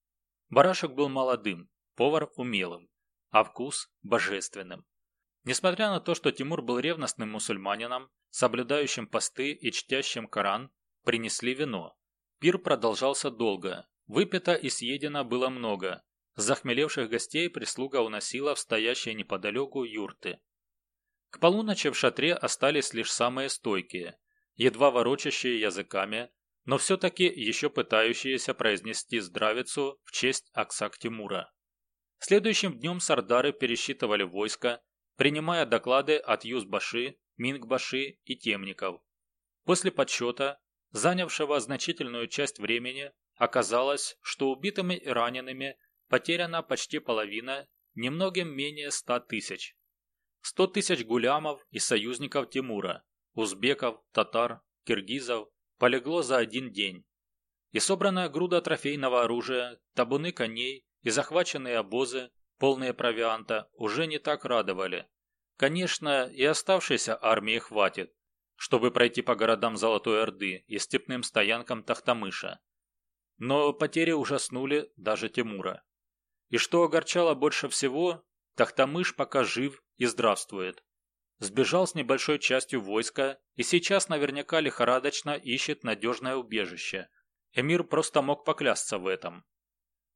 Барашек был молодым, повар умелым, а вкус – божественным. Несмотря на то, что Тимур был ревностным мусульманином, соблюдающим посты и чтящим Коран, принесли вино. Пир продолжался долго, Выпито и съедено было много. Захмелевших гостей прислуга уносила в стоящие неподалеку юрты. К полуночи в шатре остались лишь самые стойкие, едва ворочащие языками, но все-таки еще пытающиеся произнести здравицу в честь Аксак Тимура. Следующим днем сардары пересчитывали войско, принимая доклады от Юзбаши, Мингбаши и Темников. После подсчета, занявшего значительную часть времени, Оказалось, что убитыми и ранеными потеряна почти половина, немногим менее ста тысяч. Сто тысяч гулямов и союзников Тимура, узбеков, татар, киргизов полегло за один день. И собранная груда трофейного оружия, табуны коней и захваченные обозы, полные провианта, уже не так радовали. Конечно, и оставшейся армии хватит, чтобы пройти по городам Золотой Орды и степным стоянкам Тахтамыша. Но потери ужаснули даже Тимура. И что огорчало больше всего, Тахтамыш пока жив и здравствует. Сбежал с небольшой частью войска и сейчас наверняка лихорадочно ищет надежное убежище. Эмир просто мог поклясться в этом.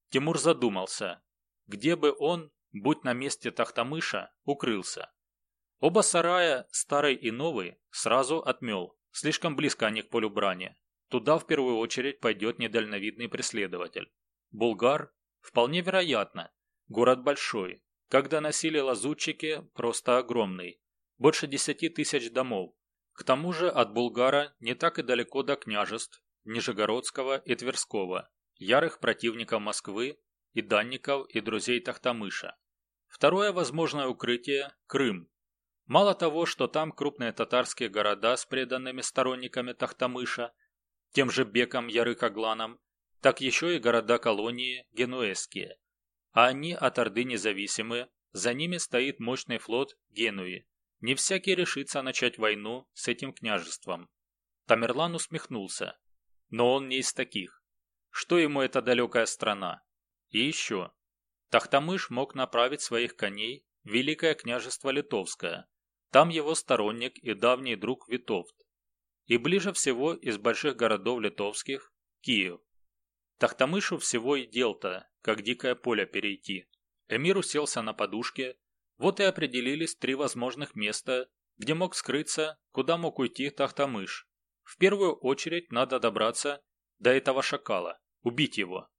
Тимур задумался, где бы он, будь на месте Тахтамыша, укрылся. Оба сарая, старый и новый, сразу отмел. Слишком близко они к полю брани. Туда в первую очередь пойдет недальновидный преследователь. Булгар? Вполне вероятно. Город большой. Когда носили лазутчики, просто огромный. Больше десяти тысяч домов. К тому же от Булгара не так и далеко до княжеств Нижегородского и Тверского, ярых противников Москвы и данников и друзей Тахтамыша. Второе возможное укрытие – Крым, Мало того, что там крупные татарские города с преданными сторонниками Тахтамыша, тем же Беком Ярыкогланом, так еще и города-колонии генуэзские. А они от Орды независимы, за ними стоит мощный флот Генуи. Не всякий решится начать войну с этим княжеством. Тамерлан усмехнулся. Но он не из таких. Что ему эта далекая страна? И еще. Тахтамыш мог направить своих коней в Великое княжество Литовское, там его сторонник и давний друг Витовт. И ближе всего из больших городов литовских – Киев. Тахтамышу всего и дел-то, как дикое поле перейти. Эмир уселся на подушке, вот и определились три возможных места, где мог скрыться, куда мог уйти Тахтамыш. В первую очередь надо добраться до этого шакала, убить его.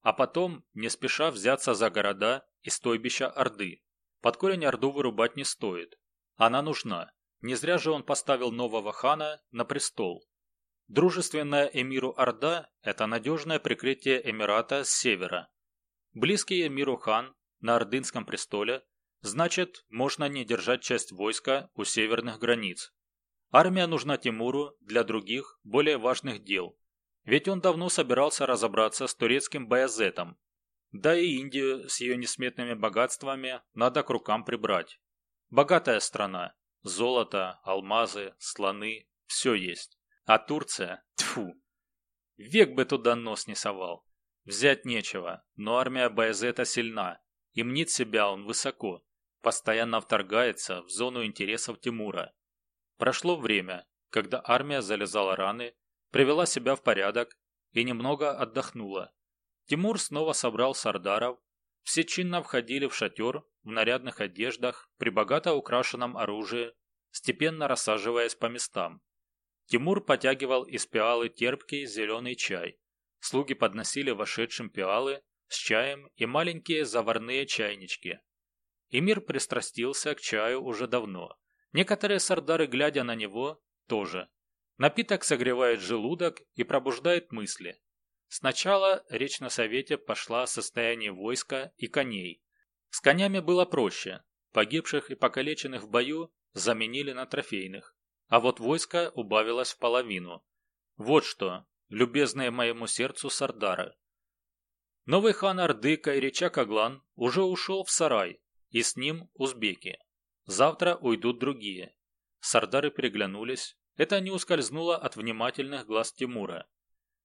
А потом, не спеша, взяться за города и стойбища Орды. Под корень Орду вырубать не стоит. Она нужна. Не зря же он поставил нового хана на престол. Дружественная эмиру Орда – это надежное прикрытие Эмирата с севера. Близкий эмиру хан на Ордынском престоле – значит, можно не держать часть войска у северных границ. Армия нужна Тимуру для других, более важных дел. Ведь он давно собирался разобраться с турецким Баязетом. Да и Индию с ее несметными богатствами надо к рукам прибрать. Богатая страна. Золото, алмазы, слоны – все есть. А Турция – тьфу. Век бы туда нос не совал. Взять нечего, но армия Баязета сильна, и мнит себя он высоко, постоянно вторгается в зону интересов Тимура. Прошло время, когда армия залезала раны, привела себя в порядок и немного отдохнула. Тимур снова собрал сардаров, все чинно входили в шатер в нарядных одеждах, при богато украшенном оружии, степенно рассаживаясь по местам. Тимур потягивал из пиалы терпкий зеленый чай. Слуги подносили вошедшим пиалы с чаем и маленькие заварные чайнички. Эмир пристрастился к чаю уже давно. Некоторые сардары, глядя на него, тоже. Напиток согревает желудок и пробуждает мысли. Сначала речь на совете пошла о состоянии войска и коней. С конями было проще. Погибших и покалеченных в бою заменили на трофейных. А вот войско убавилось в половину. Вот что, любезные моему сердцу сардары. Новый хан Орды Кайрича Каглан уже ушел в сарай, и с ним узбеки. Завтра уйдут другие. Сардары переглянулись. Это не ускользнуло от внимательных глаз Тимура.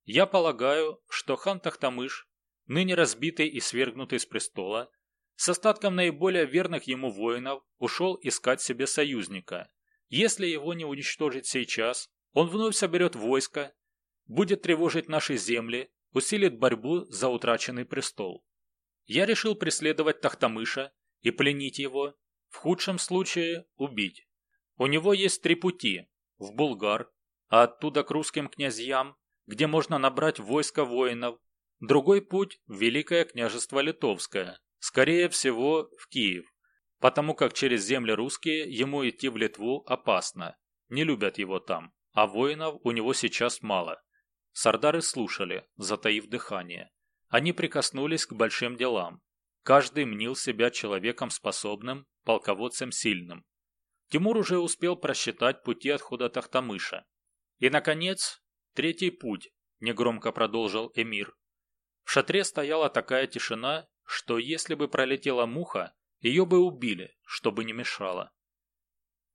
Я полагаю, что хан Тахтамыш, ныне разбитый и свергнутый с престола, с остатком наиболее верных ему воинов ушел искать себе союзника. Если его не уничтожить сейчас, он вновь соберет войско, будет тревожить наши земли, усилит борьбу за утраченный престол. Я решил преследовать Тахтамыша и пленить его, в худшем случае убить. У него есть три пути – в Булгар, а оттуда к русским князьям где можно набрать войско воинов. Другой путь – Великое княжество Литовское, скорее всего, в Киев, потому как через земли русские ему идти в Литву опасно, не любят его там, а воинов у него сейчас мало. Сардары слушали, затаив дыхание. Они прикоснулись к большим делам. Каждый мнил себя человеком способным, полководцем сильным. Тимур уже успел просчитать пути отхода Тахтамыша. И, наконец, Третий путь, негромко продолжил Эмир. В шатре стояла такая тишина, что если бы пролетела муха, ее бы убили, чтобы не мешало.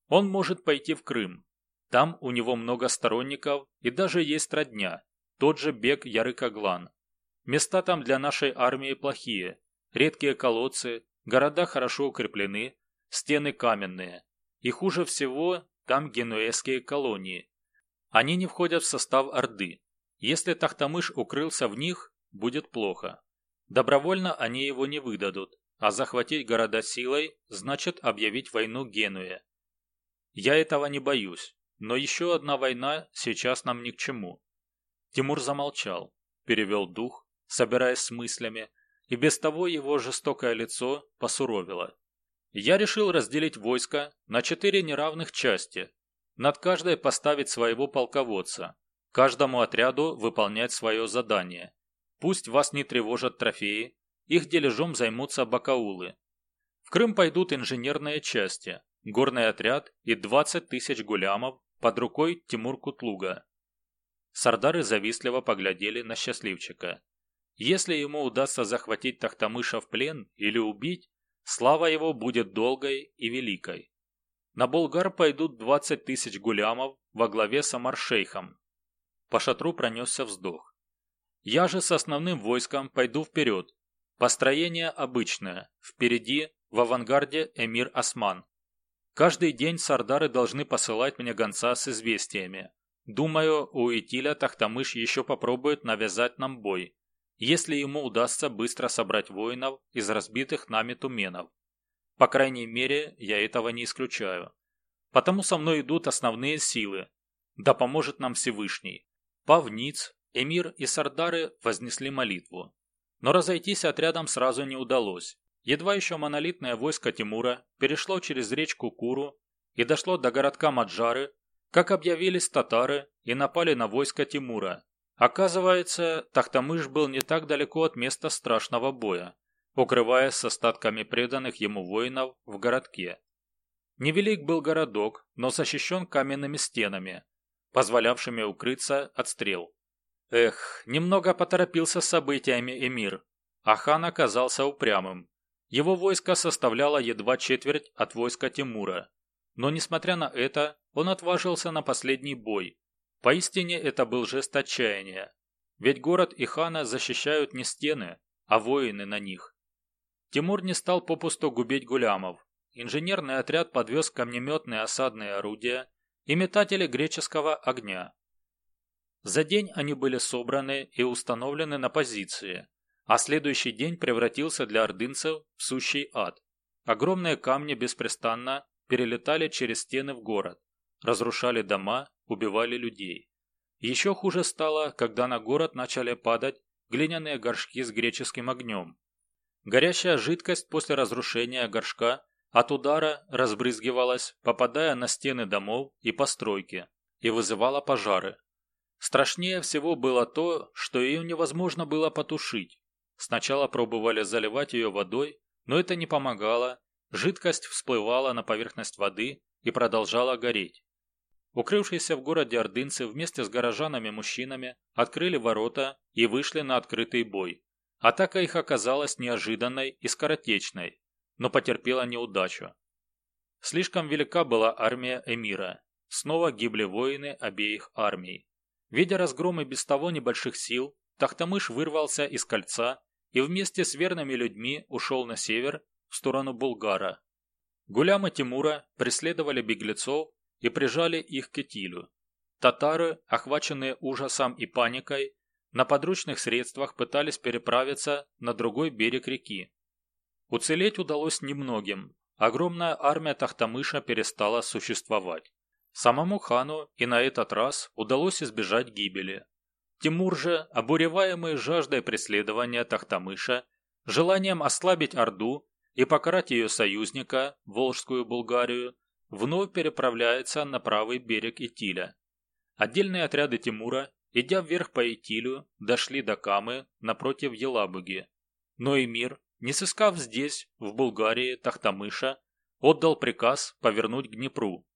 Он может пойти в Крым. Там у него много сторонников и даже есть родня, тот же Бег Ярыкоглан. Места там для нашей армии плохие, редкие колодцы, города хорошо укреплены, стены каменные. И хуже всего там генуэзские колонии. Они не входят в состав Орды. Если Тахтамыш укрылся в них, будет плохо. Добровольно они его не выдадут, а захватить города силой значит объявить войну Генуе. Я этого не боюсь, но еще одна война сейчас нам ни к чему. Тимур замолчал, перевел дух, собираясь с мыслями, и без того его жестокое лицо посуровило. Я решил разделить войско на четыре неравных части, над каждой поставить своего полководца, каждому отряду выполнять свое задание. Пусть вас не тревожат трофеи, их дележом займутся бакаулы. В Крым пойдут инженерные части, горный отряд и 20 тысяч гулямов под рукой Тимур Кутлуга. Сардары завистливо поглядели на счастливчика. Если ему удастся захватить Тахтамыша в плен или убить, слава его будет долгой и великой. На Болгар пойдут 20 тысяч гулямов во главе с Амаршейхом. По шатру пронесся вздох. Я же с основным войском пойду вперед. Построение обычное. Впереди, в авангарде, эмир Осман. Каждый день сардары должны посылать мне гонца с известиями. Думаю, у Итиля Тахтамыш еще попробует навязать нам бой, если ему удастся быстро собрать воинов из разбитых нами туменов. По крайней мере, я этого не исключаю. Потому со мной идут основные силы. Да поможет нам Всевышний. Павниц, Эмир и Сардары вознесли молитву. Но разойтись отрядом сразу не удалось. Едва еще монолитное войско Тимура перешло через речку Куру и дошло до городка Маджары, как объявились татары и напали на войско Тимура. Оказывается, Тахтамыш был не так далеко от места страшного боя, укрываясь с остатками преданных ему воинов в городке. Невелик был городок, но защищен каменными стенами, позволявшими укрыться от стрел. Эх, немного поторопился с событиями эмир, а хан оказался упрямым. Его войско составляло едва четверть от войска Тимура. Но несмотря на это, он отважился на последний бой. Поистине это был жест отчаяния. Ведь город и хана защищают не стены, а воины на них. Тимур не стал попусту губить гулямов. Инженерный отряд подвез камнеметные осадные орудия и метатели греческого огня. За день они были собраны и установлены на позиции, а следующий день превратился для ордынцев в сущий ад. Огромные камни беспрестанно перелетали через стены в город, разрушали дома, убивали людей. Еще хуже стало, когда на город начали падать глиняные горшки с греческим огнем. Горящая жидкость после разрушения горшка от удара разбрызгивалась, попадая на стены домов и постройки, и вызывала пожары. Страшнее всего было то, что ее невозможно было потушить. Сначала пробовали заливать ее водой, но это не помогало, Жидкость всплывала на поверхность воды и продолжала гореть. Укрывшиеся в городе ордынцы вместе с горожанами-мужчинами открыли ворота и вышли на открытый бой. Атака их оказалась неожиданной и скоротечной, но потерпела неудачу. Слишком велика была армия эмира. Снова гибли воины обеих армий. Видя разгромы без того небольших сил, Тахтамыш вырвался из кольца и вместе с верными людьми ушел на север в сторону Булгара. Гулямы Тимура преследовали беглецов и прижали их к Этилю. Татары, охваченные ужасом и паникой, на подручных средствах пытались переправиться на другой берег реки. Уцелеть удалось немногим. Огромная армия Тахтамыша перестала существовать. Самому хану и на этот раз удалось избежать гибели. Тимур же, обуреваемый жаждой преследования Тахтамыша, желанием ослабить Орду и покарать ее союзника, Волжскую Булгарию, вновь переправляется на правый берег Итиля. Отдельные отряды Тимура, идя вверх по Итилю, дошли до Камы напротив Елабуги. Но Эмир, не сыскав здесь, в Булгарии, Тахтамыша, отдал приказ повернуть к Днепру.